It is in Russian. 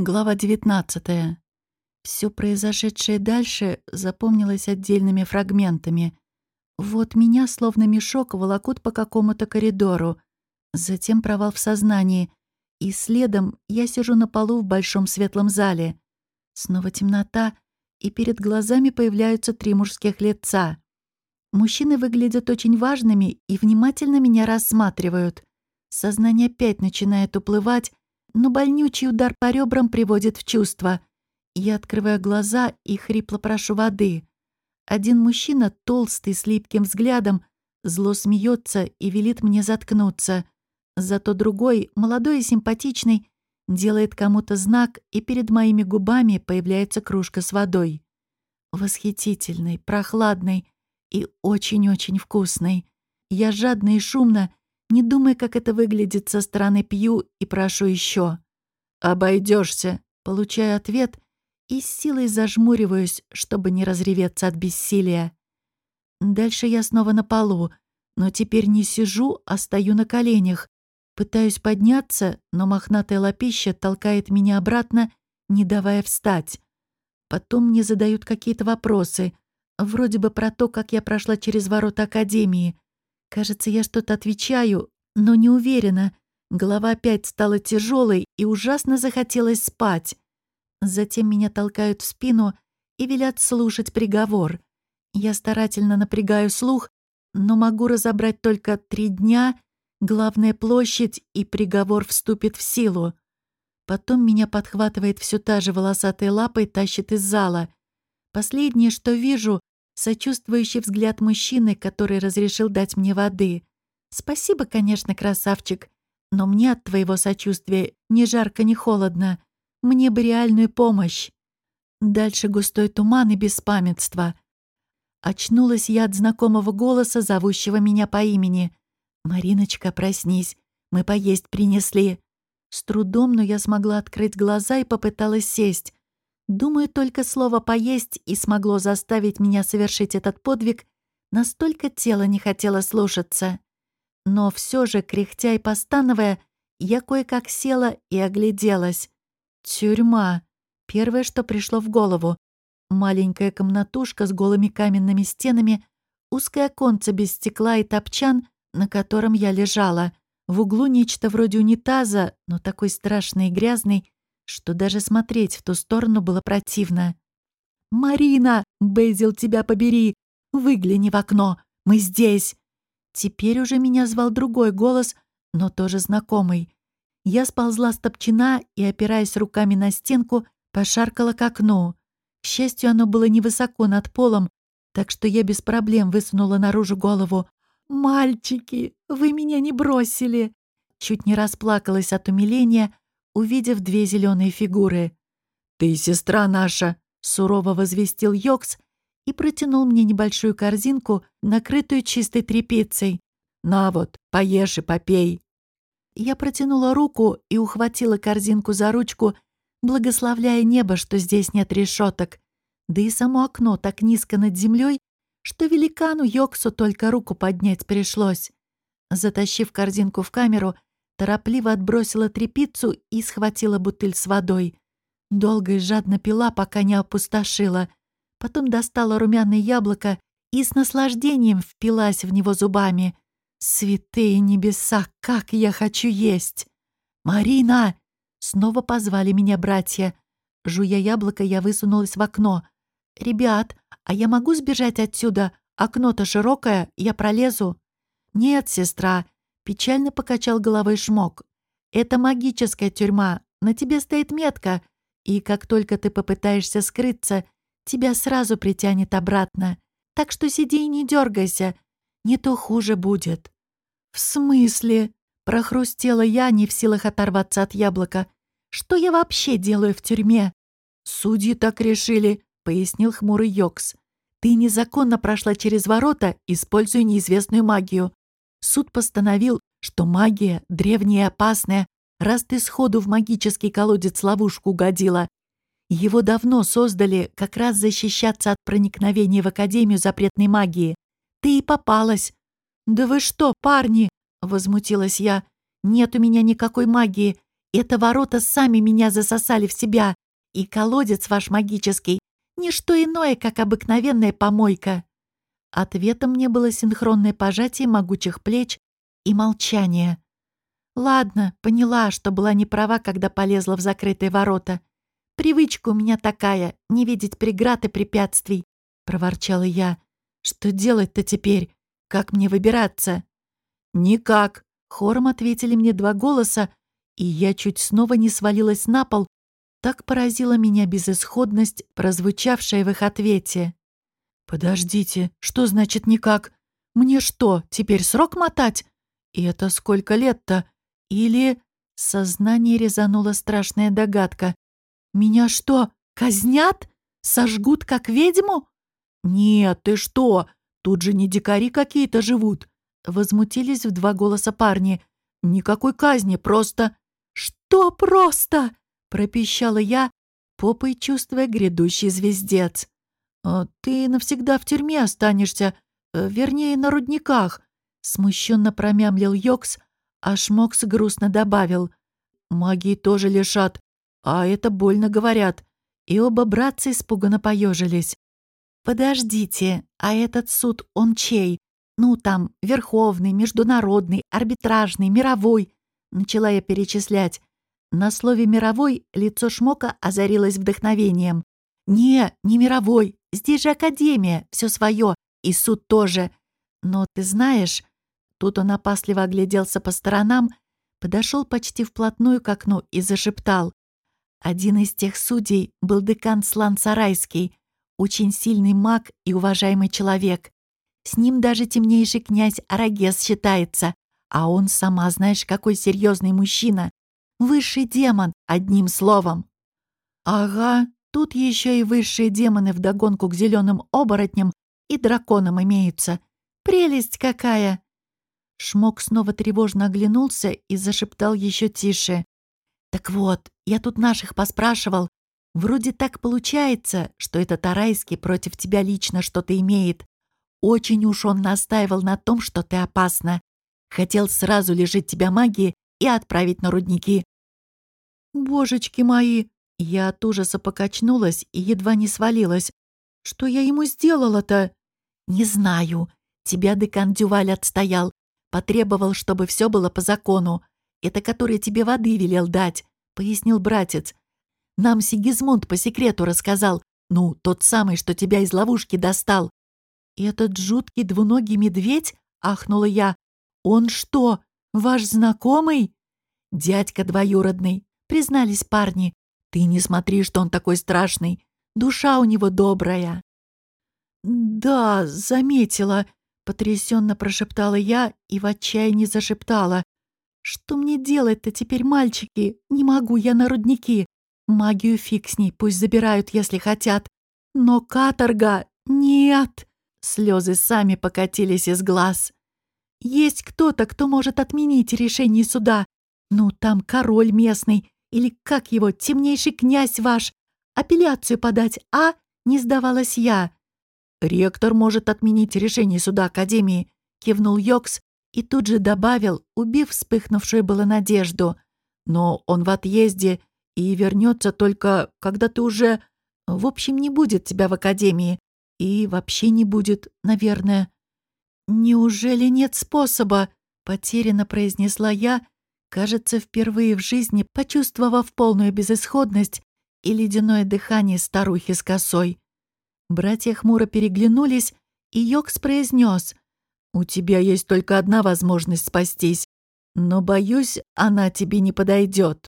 Глава 19. Все произошедшее дальше запомнилось отдельными фрагментами. Вот меня, словно мешок, волокут по какому-то коридору. Затем провал в сознании. И следом я сижу на полу в большом светлом зале. Снова темнота, и перед глазами появляются три мужских лица. Мужчины выглядят очень важными и внимательно меня рассматривают. Сознание опять начинает уплывать, но больнючий удар по ребрам приводит в чувство. Я открываю глаза и хрипло прошу воды. Один мужчина, толстый, с липким взглядом, зло смеется и велит мне заткнуться. Зато другой, молодой и симпатичный, делает кому-то знак, и перед моими губами появляется кружка с водой. Восхитительный, прохладный и очень-очень вкусный. Я жадно и шумно не думая, как это выглядит со стороны, пью и прошу еще. Обойдешься, получаю ответ и с силой зажмуриваюсь, чтобы не разреветься от бессилия. Дальше я снова на полу, но теперь не сижу, а стою на коленях. Пытаюсь подняться, но мохнатая лапища толкает меня обратно, не давая встать. Потом мне задают какие-то вопросы, вроде бы про то, как я прошла через ворота Академии — Кажется, я что-то отвечаю, но не уверена. Голова опять стала тяжелой и ужасно захотелось спать. Затем меня толкают в спину и велят слушать приговор. Я старательно напрягаю слух, но могу разобрать только три дня, главная площадь и приговор вступит в силу. Потом меня подхватывает все та же волосатая лапа и тащит из зала. Последнее, что вижу, сочувствующий взгляд мужчины, который разрешил дать мне воды. «Спасибо, конечно, красавчик, но мне от твоего сочувствия ни жарко, ни холодно. Мне бы реальную помощь». Дальше густой туман и беспамятство. Очнулась я от знакомого голоса, зовущего меня по имени. «Мариночка, проснись, мы поесть принесли». С трудом, но я смогла открыть глаза и попыталась сесть. Думаю, только слово «поесть» и смогло заставить меня совершить этот подвиг, настолько тело не хотело слушаться. Но все же, кряхтя и постановая, я кое-как села и огляделась. Тюрьма. Первое, что пришло в голову. Маленькая комнатушка с голыми каменными стенами, узкое оконце без стекла и топчан, на котором я лежала. В углу нечто вроде унитаза, но такой страшный и грязный, что даже смотреть в ту сторону было противно. «Марина! Бейзил, тебя побери! Выгляни в окно! Мы здесь!» Теперь уже меня звал другой голос, но тоже знакомый. Я сползла с топчина и, опираясь руками на стенку, пошаркала к окну. К счастью, оно было невысоко над полом, так что я без проблем высунула наружу голову. «Мальчики, вы меня не бросили!» Чуть не расплакалась от умиления, увидев две зеленые фигуры. «Ты сестра наша!» — сурово возвестил Йокс и протянул мне небольшую корзинку, накрытую чистой тряпицей. «На вот, поешь и попей!» Я протянула руку и ухватила корзинку за ручку, благословляя небо, что здесь нет решеток. Да и само окно так низко над землей, что великану Йоксу только руку поднять пришлось. Затащив корзинку в камеру, торопливо отбросила трепицу и схватила бутыль с водой. Долго и жадно пила, пока не опустошила. Потом достала румяное яблоко и с наслаждением впилась в него зубами. «Святые небеса, как я хочу есть!» «Марина!» Снова позвали меня братья. Жуя яблоко, я высунулась в окно. «Ребят, а я могу сбежать отсюда? Окно-то широкое, я пролезу?» «Нет, сестра, Печально покачал головой Шмок. «Это магическая тюрьма. На тебе стоит метка, и как только ты попытаешься скрыться, тебя сразу притянет обратно. Так что сиди и не дергайся, не то хуже будет». «В смысле?» — прохрустела я, не в силах оторваться от яблока. «Что я вообще делаю в тюрьме?» «Судьи так решили», — пояснил хмурый Йокс. «Ты незаконно прошла через ворота, используя неизвестную магию. Суд постановил, что магия древняя и опасная, раз ты сходу в магический колодец ловушку угодила. Его давно создали как раз защищаться от проникновения в Академию запретной магии. Ты и попалась. «Да вы что, парни?» — возмутилась я. «Нет у меня никакой магии. Это ворота сами меня засосали в себя, и колодец ваш магический — ничто иное, как обыкновенная помойка». Ответом мне было синхронное пожатие могучих плеч и молчание. Ладно, поняла, что была не права, когда полезла в закрытые ворота. Привычка у меня такая — не видеть преград и препятствий, — проворчала я. Что делать-то теперь? Как мне выбираться? Никак, — хором ответили мне два голоса, и я чуть снова не свалилась на пол, так поразила меня безысходность, прозвучавшая в их ответе. «Подождите, что значит никак? Мне что, теперь срок мотать? И это сколько лет-то? Или...» Сознание резанула страшная догадка. «Меня что, казнят? Сожгут как ведьму?» «Нет, ты что? Тут же не дикари какие-то живут!» Возмутились в два голоса парни. «Никакой казни, просто...» «Что просто?» — пропищала я, попой чувствуя грядущий звездец. «А «Ты навсегда в тюрьме останешься, э, вернее, на рудниках», — смущенно промямлил Йокс, а Шмокс грустно добавил. «Магии тоже лишат, а это больно говорят». И оба братца испуганно поежились. «Подождите, а этот суд, он чей? Ну, там, верховный, международный, арбитражный, мировой?» Начала я перечислять. На слове «мировой» лицо Шмока озарилось вдохновением. «Не, не мировой. Здесь же академия, все свое, и суд тоже. Но ты знаешь...» Тут он опасливо огляделся по сторонам, подошел почти вплотную к окну и зашептал. Один из тех судей был декан Слан Сарайский, очень сильный маг и уважаемый человек. С ним даже темнейший князь Арагес считается, а он сама знаешь, какой серьезный мужчина. Высший демон, одним словом. Ага, тут еще и высшие демоны вдогонку к зеленым оборотням и драконам имеются. Прелесть какая! Шмок снова тревожно оглянулся и зашептал еще тише. «Так вот, я тут наших поспрашивал. Вроде так получается, что этот Арайский против тебя лично что-то имеет. Очень уж он настаивал на том, что ты опасна. Хотел сразу лежить тебя магии и отправить на рудники. «Божечки мои!» Я от ужаса покачнулась и едва не свалилась. «Что я ему сделала-то?» «Не знаю. Тебя декан Дюваль отстоял. Потребовал, чтобы все было по закону. Это который тебе воды велел дать», — пояснил братец. «Нам Сигизмунд по секрету рассказал. Ну, тот самый, что тебя из ловушки достал». «Этот жуткий двуногий медведь?» — ахнула я. «Он что, ваш знакомый?» «Дядька двоюродный», — признались парни. «Ты не смотри, что он такой страшный. Душа у него добрая». «Да, заметила», — потрясенно прошептала я и в отчаянии зашептала. «Что мне делать-то теперь, мальчики? Не могу я на рудники. Магию фиг с ней, пусть забирают, если хотят. Но каторга... Нет!» Слезы сами покатились из глаз. Есть кто-то, кто может отменить решение суда. Ну, там король местный, или как его, темнейший князь ваш. Апелляцию подать, а? Не сдавалась я. Ректор может отменить решение суда Академии, кивнул Йокс и тут же добавил, убив вспыхнувшую было надежду. Но он в отъезде и вернется только, когда ты уже... В общем, не будет тебя в Академии. И вообще не будет, наверное. «Неужели нет способа?» — потерянно произнесла я, кажется, впервые в жизни почувствовав полную безысходность и ледяное дыхание старухи с косой. Братья хмуро переглянулись, и Йокс произнес: «У тебя есть только одна возможность спастись, но, боюсь, она тебе не подойдет».